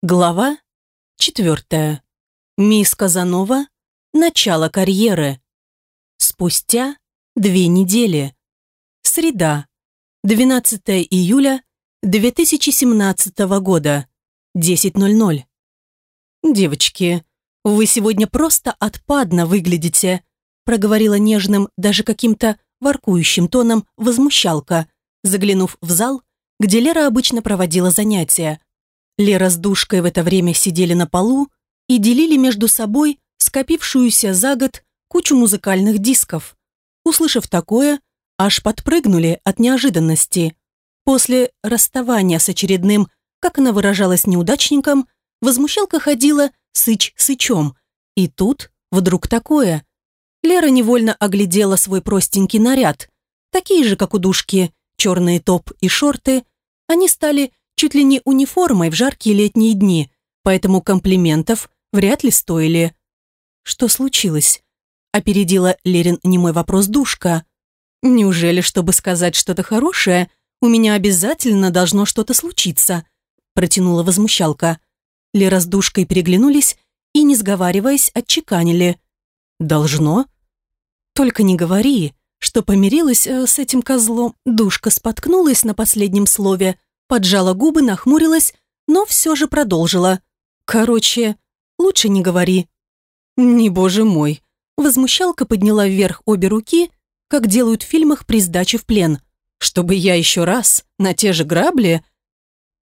Глава четвертая. Мисс Казанова. Начало карьеры. Спустя две недели. Среда. 12 июля 2017 года. 10.00. «Девочки, вы сегодня просто отпадно выглядите», проговорила нежным, даже каким-то воркующим тоном возмущалка, заглянув в зал, где Лера обычно проводила занятия. Лера с Душкой в это время сидели на полу и делили между собой скопившуюся за год кучу музыкальных дисков. Услышав такое, аж подпрыгнули от неожиданности. После расставания с очередным, как она выражалась неудачником, возмущалка ходила сыч-сычом. И тут вдруг такое. Лера невольно оглядела свой простенький наряд. Такие же, как у Душки, черные топ и шорты. Они стали чуть ли не униформой в жаркие летние дни, поэтому комплиментов вряд ли стоили. «Что случилось?» – опередила Лерин немой вопрос Душка. «Неужели, чтобы сказать что-то хорошее, у меня обязательно должно что-то случиться?» – протянула возмущалка. Лера с Душкой переглянулись и, не сговариваясь, отчеканили. «Должно?» «Только не говори, что помирилась э, с этим козлом». Душка споткнулась на последнем слове – поджала губы, нахмурилась, но все же продолжила. «Короче, лучше не говори». «Не боже мой». Возмущалка подняла вверх обе руки, как делают в фильмах при сдаче в плен. «Чтобы я еще раз на те же грабли...»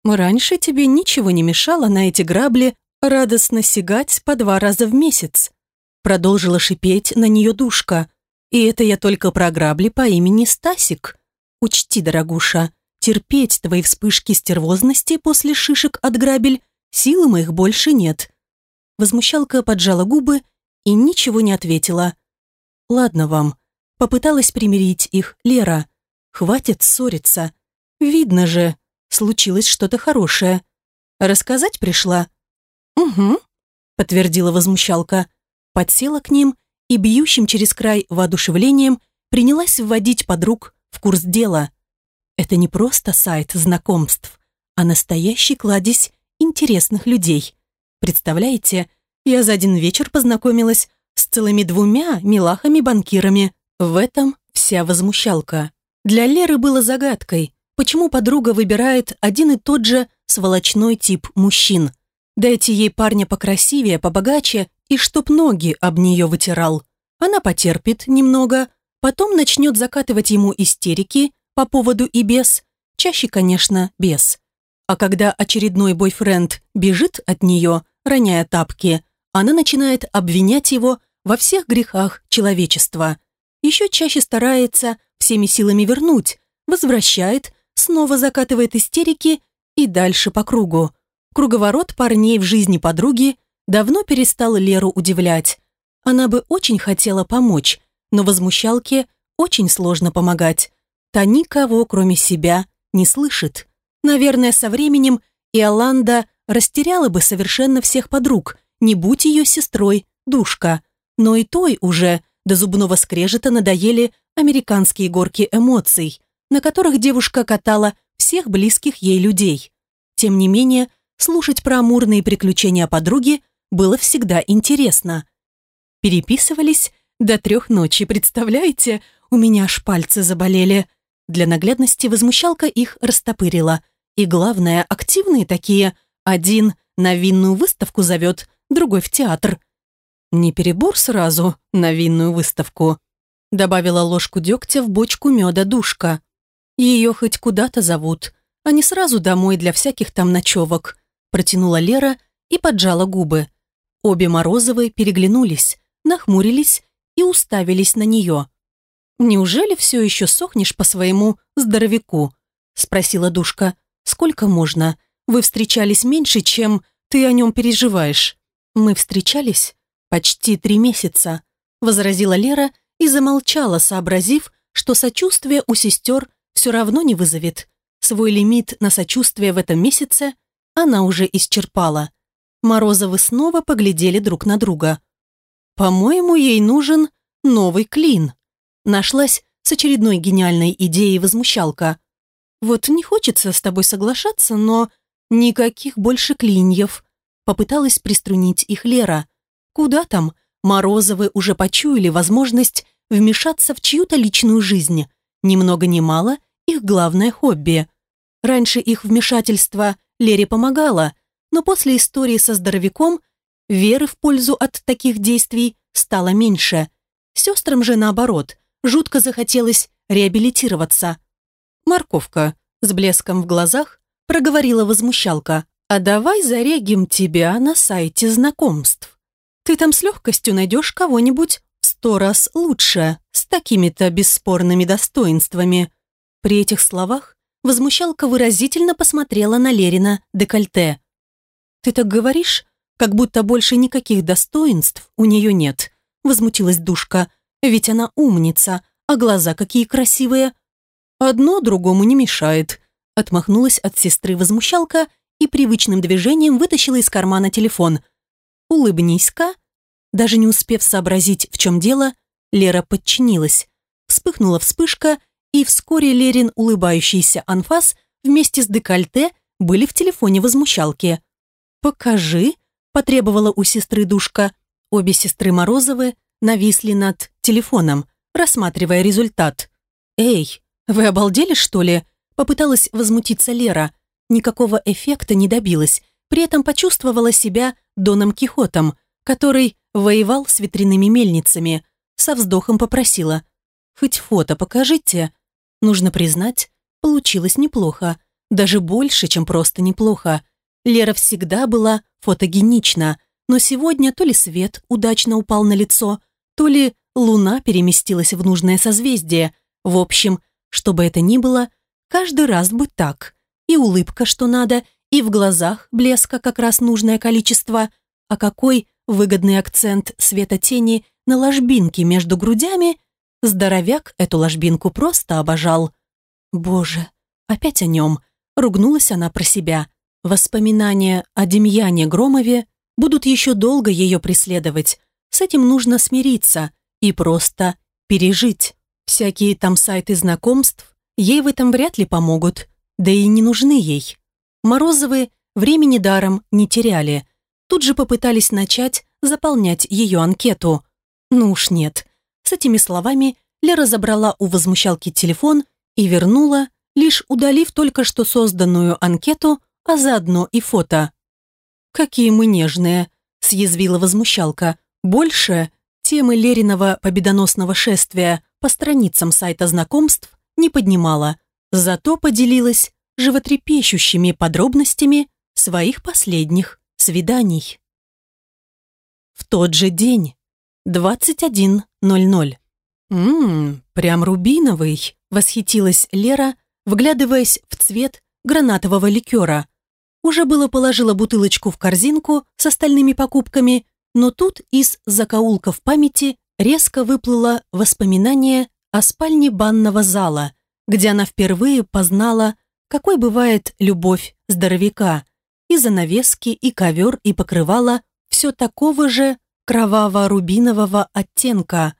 «Раньше тебе ничего не мешало на эти грабли радостно сигать по два раза в месяц», продолжила шипеть на нее душка. «И это я только про грабли по имени Стасик. Учти, дорогуша, терпеть твои вспышки стервозности после шишек от грабель, силы моих больше нет». Возмущалка поджала губы и ничего не ответила. «Ладно вам», — попыталась примирить их Лера. «Хватит ссориться. Видно же, случилось что-то хорошее. Рассказать пришла?» «Угу», — подтвердила возмущалка. Подсела к ним и бьющим через край воодушевлением принялась вводить подруг в курс дела. Это не просто сайт знакомств, а настоящий кладезь интересных людей. Представляете, я за один вечер познакомилась с целыми двумя милахами-банкирами. В этом вся возмущалка. Для Леры было загадкой, почему подруга выбирает один и тот же сволочной тип мужчин. Дайте ей парня покрасивее, побогаче и чтоб ноги об нее вытирал. Она потерпит немного, потом начнет закатывать ему истерики по поводу и без, чаще, конечно, без. А когда очередной бойфренд бежит от нее, роняя тапки, она начинает обвинять его во всех грехах человечества. Еще чаще старается всеми силами вернуть, возвращает, снова закатывает истерики и дальше по кругу. Круговорот парней в жизни подруги давно перестал Леру удивлять. Она бы очень хотела помочь, но возмущалке очень сложно помогать. Та никого, кроме себя, не слышит. Наверное, со временем Иоланда растеряла бы совершенно всех подруг, не будь ее сестрой, душка. Но и той уже до зубного скрежета надоели американские горки эмоций, на которых девушка катала всех близких ей людей. Тем не менее, слушать про амурные приключения подруги было всегда интересно. Переписывались до трех ночи, представляете? У меня аж пальцы заболели. Для наглядности возмущалка их растопырила. И главное, активные такие. Один на винную выставку зовет, другой в театр. Не перебор сразу на винную выставку. Добавила ложку дегтя в бочку меда душка. Ее хоть куда-то зовут, а не сразу домой для всяких там ночевок. Протянула Лера и поджала губы. Обе Морозовы переглянулись, нахмурились и уставились на нее. «Неужели все еще сохнешь по своему здоровяку?» спросила Душка. «Сколько можно? Вы встречались меньше, чем ты о нем переживаешь». «Мы встречались почти три месяца», возразила Лера и замолчала, сообразив, что сочувствие у сестер все равно не вызовет. Свой лимит на сочувствие в этом месяце она уже исчерпала. Морозовы снова поглядели друг на друга. «По-моему, ей нужен новый клин», нашлась с очередной гениальной идеей возмущалка. «Вот не хочется с тобой соглашаться, но никаких больше клиньев», попыталась приструнить их Лера. Куда там? Морозовы уже почуяли возможность вмешаться в чью-то личную жизнь. Ни много ни мало их главное хобби. Раньше их вмешательство Лере помогало, но после истории со здоровяком веры в пользу от таких действий стало меньше. Сестрам же наоборот, жутко захотелось реабилитироваться. «Морковка», с блеском в глазах, проговорила возмущалка. «А давай зарегим тебя на сайте знакомств. Ты там с легкостью найдешь кого-нибудь в сто раз лучше, с такими-то бесспорными достоинствами». При этих словах возмущалка выразительно посмотрела на Лерина декольте. «Ты так говоришь, как будто больше никаких достоинств у нее нет», возмутилась душка. «Ведь она умница, а глаза какие красивые». «Одно другому не мешает», отмахнулась от сестры возмущалка и привычным движением вытащила из кармана телефон. «Улыбнись-ка». Даже не успев сообразить, в чем дело, Лера подчинилась. Вспыхнула вспышка, и вскоре Лерин улыбающийся анфас вместе с декольте были в телефоне возмущалки. «Покажи», – потребовала у сестры душка. Обе сестры Морозовы нависли над телефоном, рассматривая результат. «Эй, вы обалдели, что ли?» – попыталась возмутиться Лера. Никакого эффекта не добилась, при этом почувствовала себя Доном Кихотом, который воевал с ветряными мельницами. Со вздохом попросила. «Хоть фото покажите». Нужно признать, получилось неплохо. Даже больше, чем просто неплохо. Лера всегда была фотогенична, но сегодня то ли свет удачно упал на лицо, то ли луна переместилась в нужное созвездие. В общем, что бы это ни было, каждый раз бы так. И улыбка, что надо, и в глазах блеска как раз нужное количество. А какой выгодный акцент света тени на ложбинке между грудями. Здоровяк эту ложбинку просто обожал. Боже, опять о нем. Ругнулась она про себя. Воспоминания о Демьяне Громове будут еще долго ее преследовать. С этим нужно смириться и просто пережить. Всякие там сайты знакомств ей в этом вряд ли помогут, да и не нужны ей. Морозовы времени даром не теряли. Тут же попытались начать заполнять ее анкету. Ну уж нет. С этими словами Лера забрала у возмущалки телефон и вернула, лишь удалив только что созданную анкету а заодно и фото. «Какие мы нежные!» – съязвила возмущалка. «Больше темы Лериного победоносного шествия по страницам сайта знакомств не поднимала, зато поделилась животрепещущими подробностями своих последних свиданий. В тот же день, 21.00. «Ммм, прям рубиновый», – восхитилась Лера, вглядываясь в цвет гранатового ликера. Уже было положила бутылочку в корзинку с остальными покупками, но тут из закоулков памяти резко выплыло воспоминание о спальне банного зала, где она впервые познала, какой бывает любовь здоровяка. И занавески, и ковер, и покрывало все такого же кроваво-рубинового оттенка.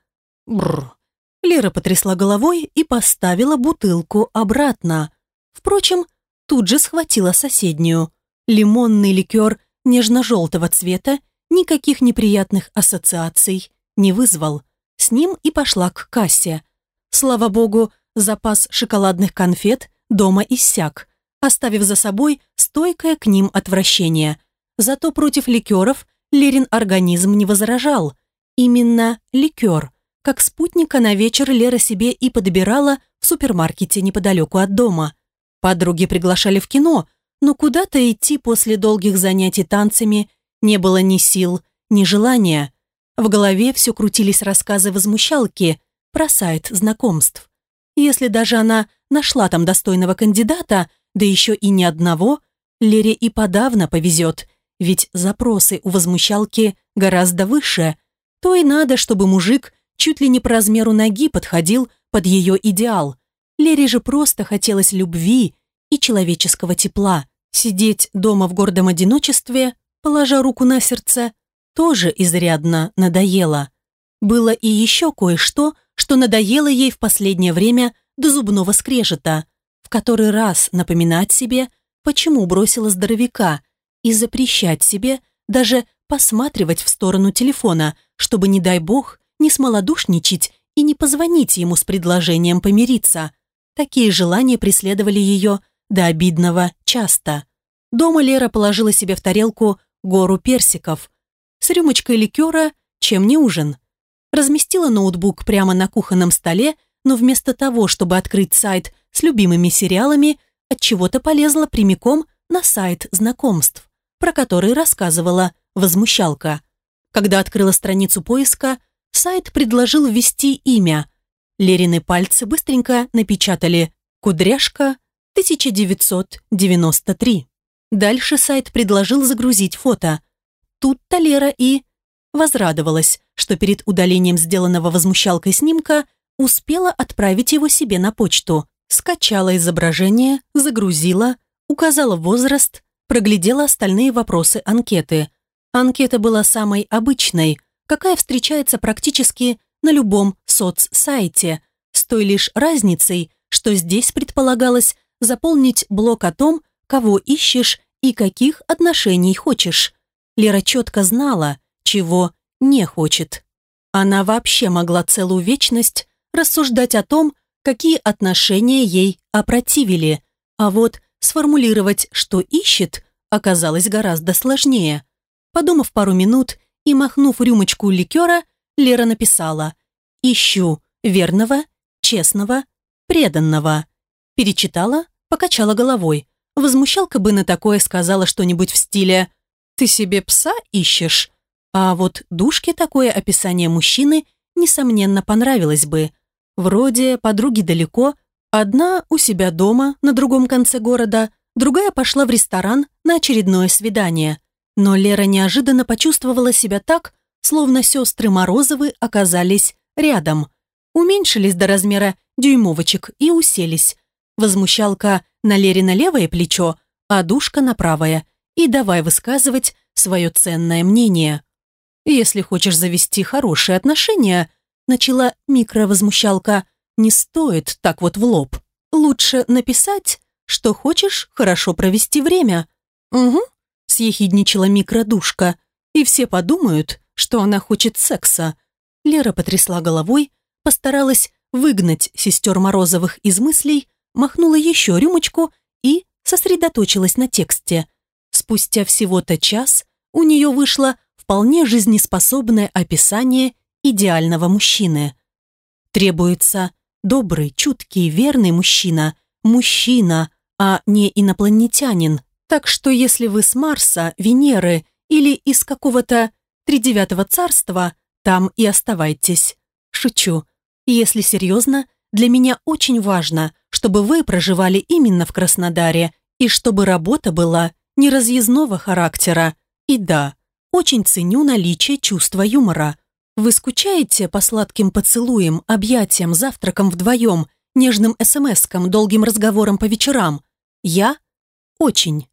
Бррр. Лера потрясла головой и поставила бутылку обратно. Впрочем, тут же схватила соседнюю. Лимонный ликер нежно-желтого цвета никаких неприятных ассоциаций не вызвал. С ним и пошла к кассе. Слава богу, запас шоколадных конфет дома иссяк, оставив за собой стойкое к ним отвращение. Зато против ликеров Лерин организм не возражал. Именно ликер, как спутника на вечер Лера себе и подбирала в супермаркете неподалеку от дома. Подруги приглашали в кино, но куда-то идти после долгих занятий танцами не было ни сил, ни желания. В голове все крутились рассказы возмущалки про сайт знакомств. Если даже она нашла там достойного кандидата, да еще и ни одного, Лере и подавно повезет, ведь запросы у возмущалки гораздо выше. То и надо, чтобы мужик чуть ли не по размеру ноги подходил под ее идеал. Лере же просто хотелось любви и человеческого тепла. Сидеть дома в гордом одиночестве, положа руку на сердце, тоже изрядно надоело. Было и еще кое-что, что надоело ей в последнее время до зубного скрежета, в который раз напоминать себе, почему бросила здоровяка, и запрещать себе даже посматривать в сторону телефона, чтобы, не дай бог, не смолодушничать и не позвонить ему с предложением помириться. Такие желания преследовали ее до обидного часто. Дома Лера положила себе в тарелку гору персиков. С рюмочкой ликера, чем не ужин. Разместила ноутбук прямо на кухонном столе, но вместо того, чтобы открыть сайт с любимыми сериалами, от чего то полезла прямиком на сайт знакомств, про который рассказывала возмущалка. Когда открыла страницу поиска, сайт предложил ввести имя. Лерины пальцы быстренько напечатали «Кудряшка 1993». Дальше сайт предложил загрузить фото. Тут-то Лера и возрадовалась, что перед удалением сделанного возмущалкой снимка успела отправить его себе на почту. Скачала изображение, загрузила, указала возраст, проглядела остальные вопросы анкеты. Анкета была самой обычной, какая встречается практически на любом соцсайте, с той лишь разницей, что здесь предполагалось заполнить блок о том, кого ищешь и каких отношений хочешь. Лера четко знала, чего не хочет. Она вообще могла целую вечность рассуждать о том, какие отношения ей опротивили, а вот сформулировать, что ищет, оказалось гораздо сложнее. Подумав пару минут и махнув рюмочку ликера, Лера написала «Ищу верного, честного, преданного». Перечитала, покачала головой. Возмущалка бы на такое сказала что-нибудь в стиле «Ты себе пса ищешь?» А вот Душке такое описание мужчины, несомненно, понравилось бы. Вроде подруги далеко, одна у себя дома на другом конце города, другая пошла в ресторан на очередное свидание. Но Лера неожиданно почувствовала себя так, словно сестры Морозовы оказались рядом. Уменьшились до размера дюймовочек и уселись. Возмущалка на Лере на левое плечо, а Душка на правое. И давай высказывать свое ценное мнение. Если хочешь завести хорошие отношения, начала микровозмущалка, не стоит так вот в лоб. Лучше написать, что хочешь хорошо провести время. Угу, съехидничала микродушка. И все подумают, что она хочет секса. Лера потрясла головой, постаралась выгнать сестер Морозовых из мыслей, махнула еще рюмочку и сосредоточилась на тексте. Спустя всего-то час у нее вышло вполне жизнеспособное описание идеального мужчины. Требуется добрый, чуткий, верный мужчина, мужчина, а не инопланетянин. Так что если вы с Марса, Венеры или из какого-то тридевятого царства, там и оставайтесь. Шучу. Если серьезно, для меня очень важно, чтобы вы проживали именно в Краснодаре и чтобы работа была неразъездного характера. И да, очень ценю наличие чувства юмора. Вы скучаете по сладким поцелуям, объятиям, завтракам вдвоем, нежным смс-кам, долгим разговорам по вечерам? Я? Очень.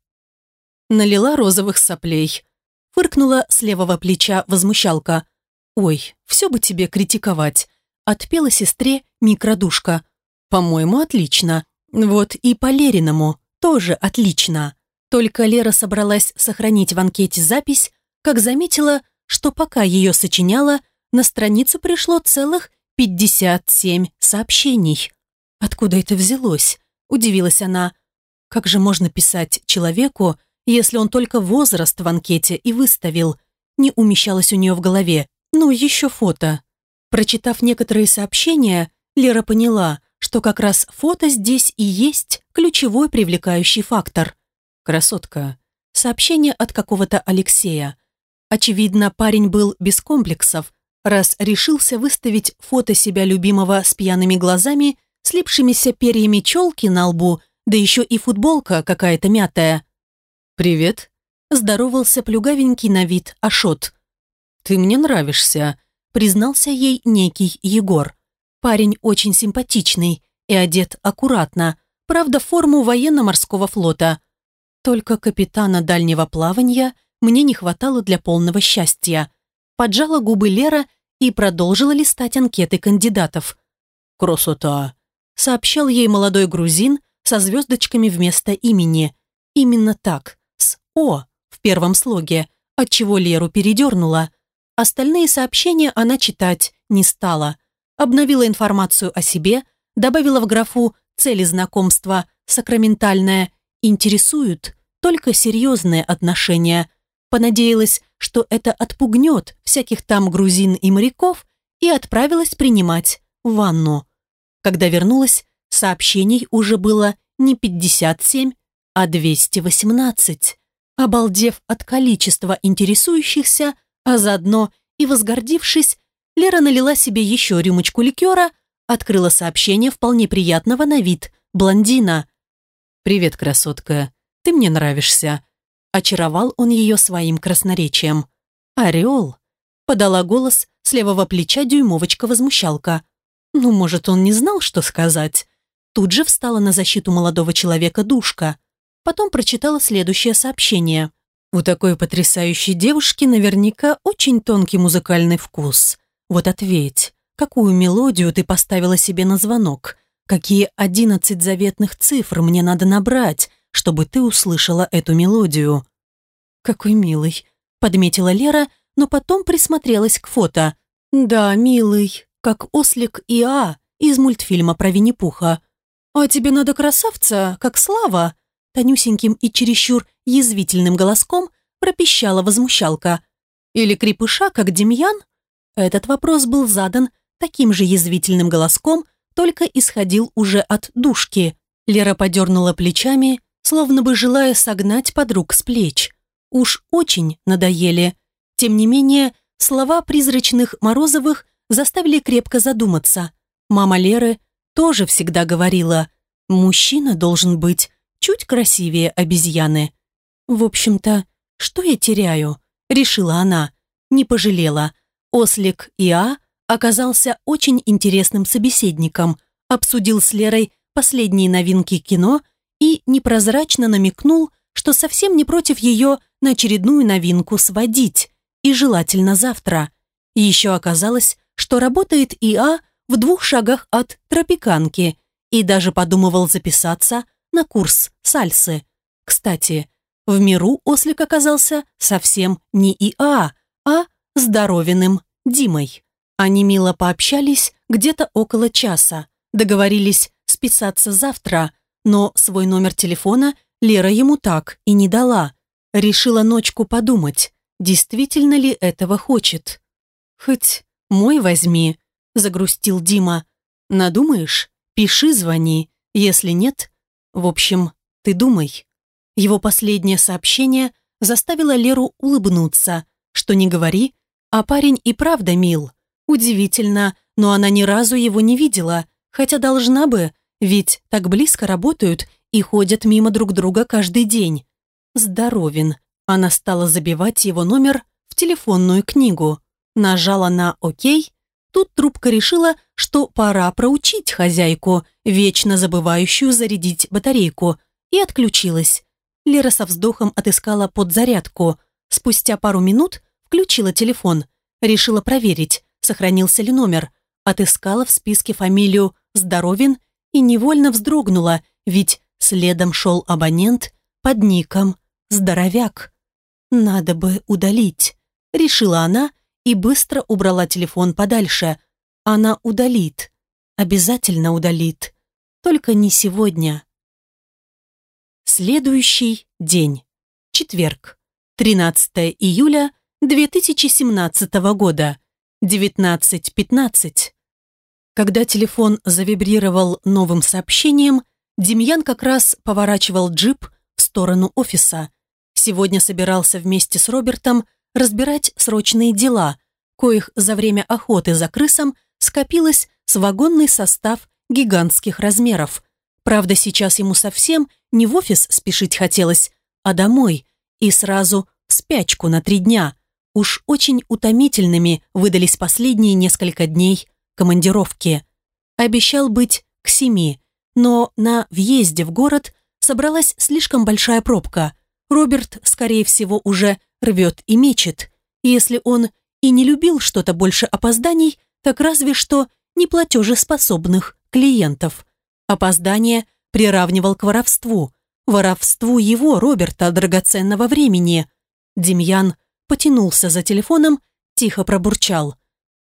Налила розовых соплей. Фыркнула с левого плеча возмущалка. «Ой, все бы тебе критиковать», — отпела сестре микродушка. «По-моему, отлично. Вот и по Лериному тоже отлично». Только Лера собралась сохранить в анкете запись, как заметила, что пока ее сочиняла, на страницу пришло целых 57 сообщений. «Откуда это взялось?» – удивилась она. «Как же можно писать человеку, если он только возраст в анкете и выставил?» Не умещалось у нее в голове. «Ну, еще фото». Прочитав некоторые сообщения, Лера поняла, что как раз фото здесь и есть ключевой привлекающий фактор. «Красотка». Сообщение от какого-то Алексея. Очевидно, парень был без комплексов, раз решился выставить фото себя любимого с пьяными глазами, слипшимися перьями челки на лбу, да еще и футболка какая-то мятая. «Привет», – здоровался плюгавенький на вид Ашот. «Ты мне нравишься», – признался ей некий Егор. Парень очень симпатичный и одет аккуратно, правда, форму военно-морского флота. Только капитана дальнего плавания мне не хватало для полного счастья поджала губы Лера и продолжила листать анкеты кандидатов. «Красота!» — сообщал ей молодой грузин со звездочками вместо имени. Именно так, с «О» в первом слоге, отчего Леру передернула. Остальные сообщения она читать не стала. Обновила информацию о себе, добавила в графу «цели знакомства» сакраментальное «интересуют» только серьезные отношения. Понадеялась, что это отпугнет всяких там грузин и моряков, и отправилась принимать ванну. Когда вернулась, сообщений уже было не 57, а 218. Обалдев от количества интересующихся, а заодно и возгордившись, Лера налила себе еще рюмочку ликера, открыла сообщение вполне приятного на вид блондина. «Привет, красотка, ты мне нравишься». Очаровал он ее своим красноречием. «Орел», — подала голос с левого плеча дюймовочка-возмущалка. Ну, может, он не знал, что сказать. Тут же встала на защиту молодого человека душка. Потом прочитала следующее сообщение. «У такой потрясающей девушки наверняка очень тонкий музыкальный вкус. Вот ответь, какую мелодию ты поставила себе на звонок? Какие одиннадцать заветных цифр мне надо набрать, чтобы ты услышала эту мелодию?» «Какой милый», — подметила Лера, но потом присмотрелась к фото. «Да, милый, как ослик Иа из мультфильма про Винни-Пуха. А тебе надо красавца, как Слава?» Тонюсеньким и чересчур язвительным голоском пропищала возмущалка. «Или крепыша, как Демьян?» Этот вопрос был задан таким же язвительным голоском, только исходил уже от душки. Лера подернула плечами, словно бы желая согнать подруг с плеч. Уж очень надоели. Тем не менее, слова призрачных Морозовых заставили крепко задуматься. Мама Леры тоже всегда говорила, мужчина должен быть чуть красивее обезьяны. В общем-то, что я теряю? Решила она. Не пожалела. Ослик Иа оказался очень интересным собеседником, обсудил с Лерой последние новинки кино и непрозрачно намекнул, что совсем не против ее на очередную новинку сводить, и желательно завтра. Еще оказалось, что работает ИА в двух шагах от тропиканки и даже подумывал записаться на курс сальсы. Кстати, в миру ослик оказался совсем не ИА, а здоровенным Димой. Они мило пообщались где-то около часа, договорились списаться завтра, но свой номер телефона Лера ему так и не дала. Решила ночку подумать, действительно ли этого хочет. «Хоть мой возьми», — загрустил Дима. «Надумаешь? Пиши, звони. Если нет, в общем, ты думай». Его последнее сообщение заставило Леру улыбнуться. Что не говори, а парень и правда мил. Удивительно, но она ни разу его не видела, хотя должна бы, ведь так близко работают и ходят мимо друг друга каждый день. Здоровин. Она стала забивать его номер в телефонную книгу. Нажала на «Окей». Тут трубка решила, что пора проучить хозяйку, вечно забывающую зарядить батарейку, и отключилась. Лера со вздохом отыскала подзарядку. Спустя пару минут включила телефон. Решила проверить, сохранился ли номер. Отыскала в списке фамилию Здоровин и невольно вздрогнула, ведь следом шел абонент под ником «Здоровяк». «Надо бы удалить», — решила она и быстро убрала телефон подальше. Она удалит. Обязательно удалит. Только не сегодня. Следующий день. Четверг. 13 июля 2017 года. 19.15. Когда телефон завибрировал новым сообщением, Демьян как раз поворачивал джип в сторону офиса. Сегодня собирался вместе с Робертом разбирать срочные дела, коих за время охоты за крысом скопилось с вагонный состав гигантских размеров. Правда, сейчас ему совсем не в офис спешить хотелось, а домой, и сразу в спячку на три дня. Уж очень утомительными выдались последние несколько дней командировки. Обещал быть к семи, но на въезде в город собралась слишком большая пробка. Роберт, скорее всего, уже рвет и мечет. Если он и не любил что-то больше опозданий, так разве что неплатежеспособных клиентов. Опоздание приравнивал к воровству. Воровству его, Роберта, драгоценного времени. Демьян потянулся за телефоном, тихо пробурчал.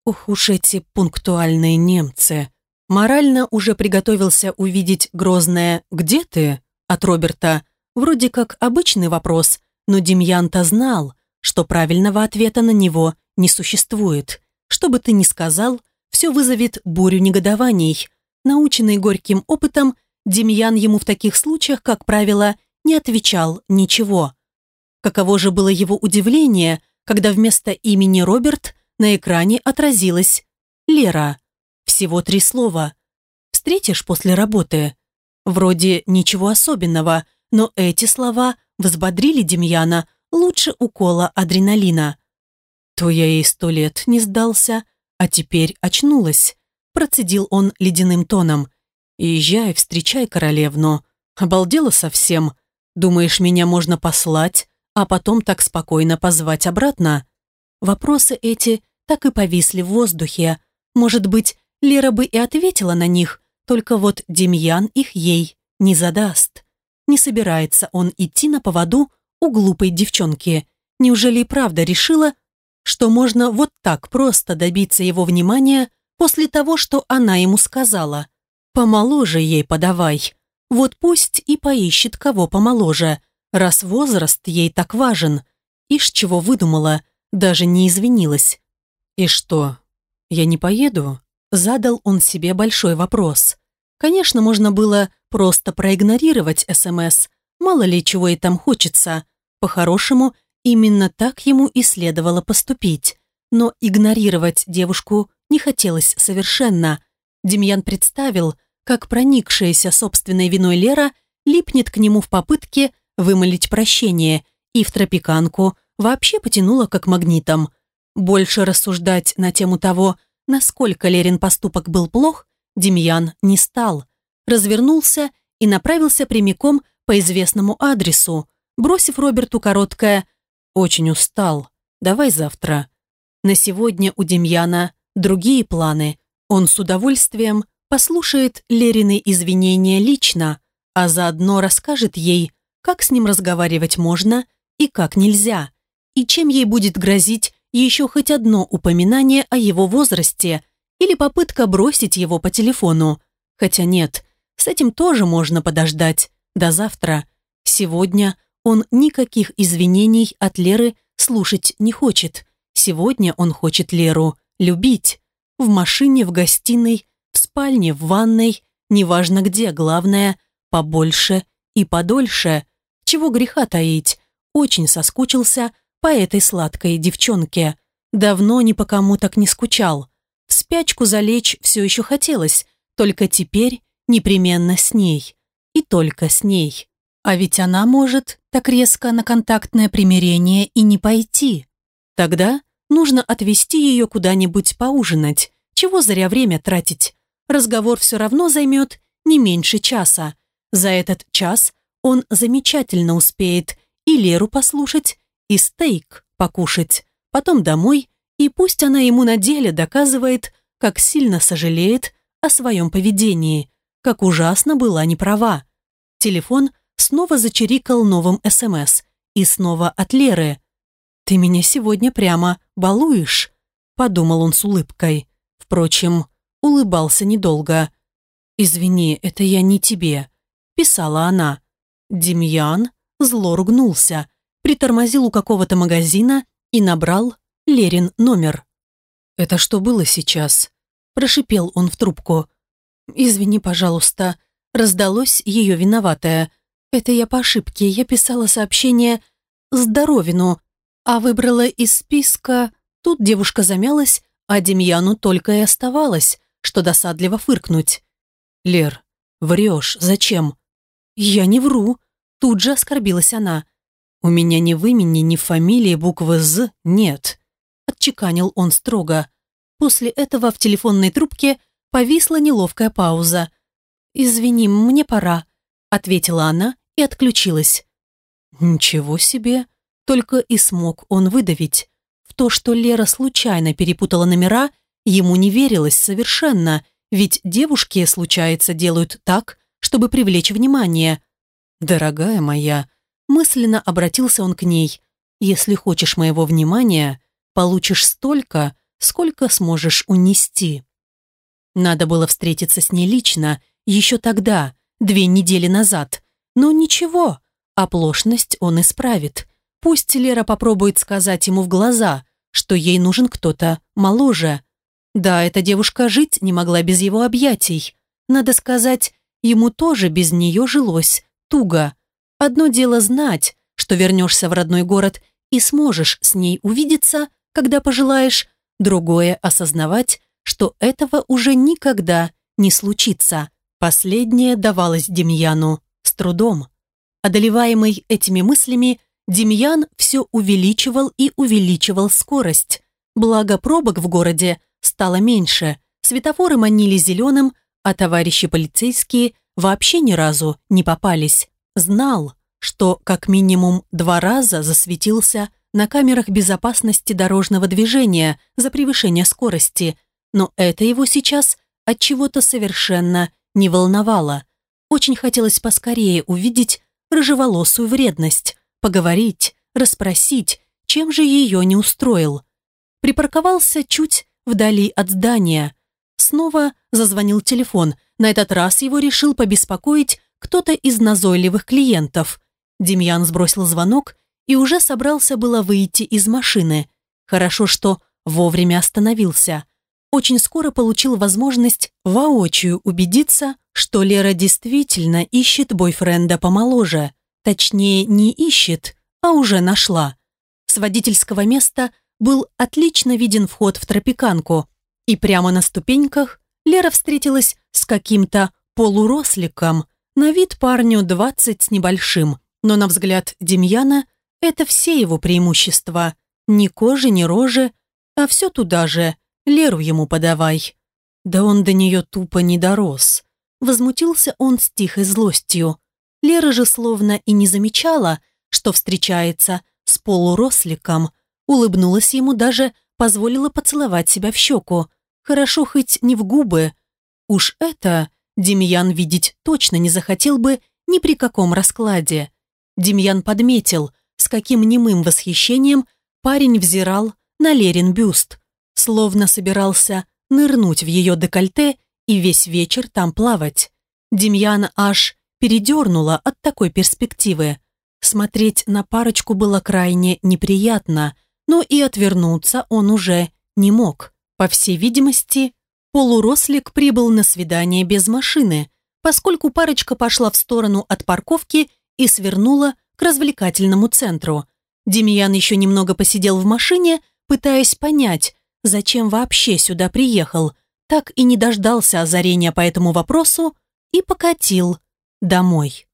Ух уж эти пунктуальные немцы. Морально уже приготовился увидеть грозное «Где ты?» от Роберта. Вроде как обычный вопрос, но Демьян-то знал, что правильного ответа на него не существует. Что бы ты ни сказал, все вызовет бурю негодований. Наученный горьким опытом, Демьян ему в таких случаях, как правило, не отвечал ничего. Каково же было его удивление, когда вместо имени Роберт на экране отразилась Лера. Всего три слова. «Встретишь после работы?» Вроде ничего особенного, но эти слова взбодрили Демьяна лучше укола адреналина. То я ей сто лет не сдался, а теперь очнулась. Процедил он ледяным тоном. «Езжай, встречай королевну. Обалдела совсем. Думаешь, меня можно послать, а потом так спокойно позвать обратно?» Вопросы эти так и повисли в воздухе. Может быть, Лера бы и ответила на них, только вот Демьян их ей не задаст. Не собирается он идти на поводу у глупой девчонки. Неужели и правда решила, что можно вот так просто добиться его внимания после того, что она ему сказала? Помоложе ей подавай. Вот пусть и поищет кого помоложе, раз возраст ей так важен. Ишь чего выдумала, даже не извинилась. «И что, я не поеду?» Задал он себе большой вопрос. Конечно, можно было просто проигнорировать СМС, мало ли чего и там хочется. По-хорошему, именно так ему и следовало поступить. Но игнорировать девушку не хотелось совершенно. Демьян представил, как проникшаяся собственной виной Лера липнет к нему в попытке вымолить прощение, и в тропиканку вообще потянула как магнитом. Больше рассуждать на тему того, насколько Лерин поступок был плох, Демьян не стал. Развернулся и направился прямиком по известному адресу, бросив Роберту короткое «Очень устал. Давай завтра». На сегодня у Демьяна другие планы. Он с удовольствием послушает Лерины извинения лично, а заодно расскажет ей, как с ним разговаривать можно и как нельзя, и чем ей будет грозить еще хоть одно упоминание о его возрасте или попытка бросить его по телефону. Хотя нет, с этим тоже можно подождать до завтра. Сегодня он никаких извинений от Леры слушать не хочет. Сегодня он хочет Леру любить. В машине, в гостиной, в спальне, в ванной, неважно где, главное, побольше и подольше. Чего греха таить, очень соскучился по этой сладкой девчонке. Давно ни по кому так не скучал. В спячку залечь все еще хотелось, только теперь непременно с ней. И только с ней. А ведь она может так резко на контактное примирение и не пойти. Тогда нужно отвезти ее куда-нибудь поужинать. Чего зря время тратить? Разговор все равно займет не меньше часа. За этот час он замечательно успеет и Леру послушать, и стейк покушать, потом домой, и пусть она ему на деле доказывает, как сильно сожалеет о своем поведении, как ужасно была неправа. Телефон снова зачирикал новым СМС, и снова от Леры. «Ты меня сегодня прямо балуешь», — подумал он с улыбкой. Впрочем, улыбался недолго. «Извини, это я не тебе», — писала она. Демьян зло ругнулся, притормозил у какого-то магазина и набрал Лерин номер. «Это что было сейчас?» – прошипел он в трубку. «Извини, пожалуйста», – раздалось ее виноватое. «Это я по ошибке, я писала сообщение «Здоровину», а выбрала из списка...» Тут девушка замялась, а Демьяну только и оставалось, что досадливо фыркнуть. «Лер, врешь, зачем?» «Я не вру», тут же оскорбилась она. «У меня ни в имени, ни в фамилии буквы «З» нет», — отчеканил он строго. После этого в телефонной трубке повисла неловкая пауза. «Извини, мне пора», — ответила она и отключилась. «Ничего себе!» — только и смог он выдавить. В то, что Лера случайно перепутала номера, ему не верилось совершенно, ведь девушки, случается, делают так, чтобы привлечь внимание. «Дорогая моя», Мысленно обратился он к ней. Если хочешь моего внимания, получишь столько, сколько сможешь унести. Надо было встретиться с ней лично, еще тогда, две недели назад. Но ничего, оплошность он исправит. Пусть Лера попробует сказать ему в глаза, что ей нужен кто-то моложе. Да, эта девушка жить не могла без его объятий. Надо сказать, ему тоже без нее жилось туго. Одно дело знать, что вернешься в родной город и сможешь с ней увидеться, когда пожелаешь, другое – осознавать, что этого уже никогда не случится. Последнее давалось Демьяну с трудом. Одолеваемый этими мыслями, Демьян все увеличивал и увеличивал скорость. Благо пробок в городе стало меньше, светофоры манили зеленым, а товарищи полицейские вообще ни разу не попались. Знал, что как минимум два раза засветился на камерах безопасности дорожного движения за превышение скорости, но это его сейчас от чего-то совершенно не волновало. Очень хотелось поскорее увидеть рыжеволосую вредность, поговорить, расспросить, чем же ее не устроил. Припарковался чуть вдали от здания. Снова зазвонил телефон. На этот раз его решил побеспокоить кто-то из назойливых клиентов. Демьян сбросил звонок и уже собрался было выйти из машины. Хорошо, что вовремя остановился. Очень скоро получил возможность воочию убедиться, что Лера действительно ищет бойфренда помоложе. Точнее, не ищет, а уже нашла. С водительского места был отлично виден вход в тропиканку, и прямо на ступеньках Лера встретилась с каким-то полуросликом, на вид парню двадцать с небольшим, но на взгляд Демьяна это все его преимущества. Ни кожи, ни рожи, а все туда же, Леру ему подавай. Да он до нее тупо не дорос. Возмутился он с тихой злостью. Лера же словно и не замечала, что встречается с полуросликом, улыбнулась ему даже, позволила поцеловать себя в щеку. Хорошо хоть не в губы. Уж это Демьян видеть точно не захотел бы ни при каком раскладе. Демьян подметил, с каким немым восхищением парень взирал на Лерин бюст, словно собирался нырнуть в ее декольте и весь вечер там плавать. Демьян аж передернула от такой перспективы. Смотреть на парочку было крайне неприятно, но и отвернуться он уже не мог. По всей видимости, полурослик прибыл на свидание без машины, поскольку парочка пошла в сторону от парковки и свернула к развлекательному центру. Демьян еще немного посидел в машине, пытаясь понять, зачем вообще сюда приехал, так и не дождался озарения по этому вопросу и покатил домой.